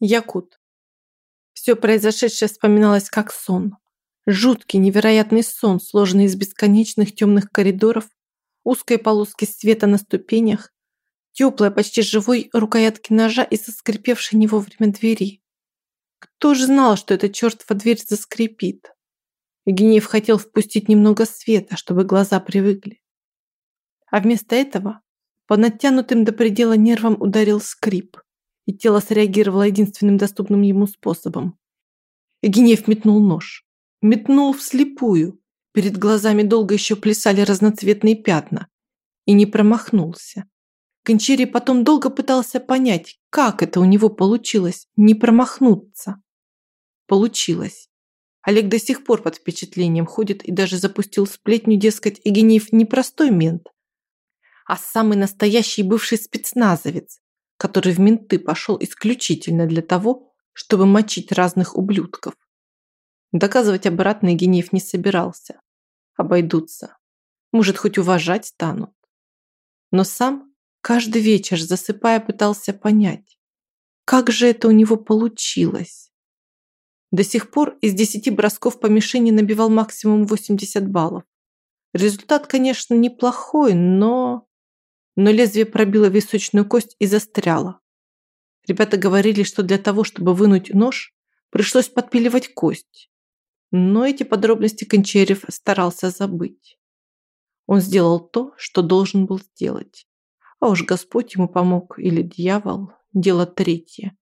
Якут. Все произошедшее вспоминалось как сон. Жуткий, невероятный сон, сложенный из бесконечных темных коридоров, узкой полоски света на ступенях, теплой, почти живой рукоятки ножа и соскрипевшей не вовремя двери. Кто же знал, что эта чертова дверь заскрипит? Гнев хотел впустить немного света, чтобы глаза привыкли. А вместо этого по натянутым до предела нервам ударил скрип, и тело среагировало единственным доступным ему способом. Гнев метнул нож метнул вслепую. Перед глазами долго еще плясали разноцветные пятна. И не промахнулся. Кончери потом долго пытался понять, как это у него получилось не промахнуться. Получилось. Олег до сих пор под впечатлением ходит и даже запустил сплетню, дескать, Игенеев не простой мент, а самый настоящий бывший спецназовец, который в менты пошел исключительно для того, чтобы мочить разных ублюдков. Доказывать обратный Генеев не собирался. Обойдутся. Может, хоть уважать станут. Но сам каждый вечер, засыпая, пытался понять, как же это у него получилось. До сих пор из 10 бросков по мишени набивал максимум 80 баллов. Результат, конечно, неплохой, но... Но лезвие пробило височную кость и застряло. Ребята говорили, что для того, чтобы вынуть нож, пришлось подпиливать кость. Но эти подробности Кончерев старался забыть. Он сделал то, что должен был сделать. А уж Господь ему помог или дьявол – дело третье.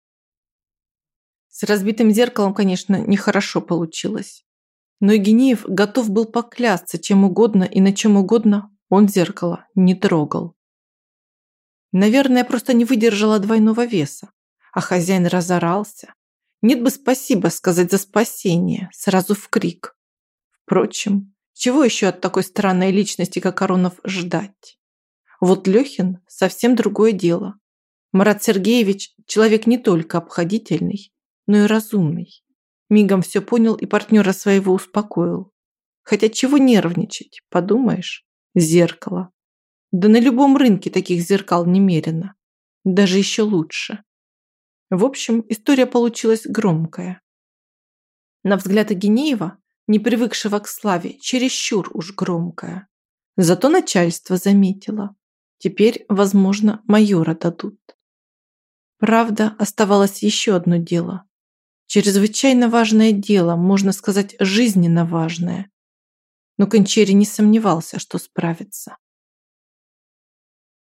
С разбитым зеркалом, конечно, нехорошо получилось. Но Евгениев готов был поклясться чем угодно и на чем угодно он зеркало не трогал. Наверное, просто не выдержала двойного веса, а хозяин разорался, нет бы спасибо сказать за спасение, сразу в крик. Впрочем, чего еще от такой странной личности, как Аронов, ждать? Вот Лехин – совсем другое дело. Марат Сергеевич – человек не только обходительный, но и разумный. Мигом все понял и партнера своего успокоил. Хотя чего нервничать, подумаешь? Зеркало. Да на любом рынке таких зеркал немерено. Даже еще лучше. В общем, история получилась громкая. На взгляд Агинеева, не привыкшего к славе, чересчур уж громкая. Зато начальство заметило. Теперь, возможно, майора дадут. Правда, оставалось еще одно дело. Чрезвычайно важное дело, можно сказать, жизненно важное. Но Кончери не сомневался, что справится.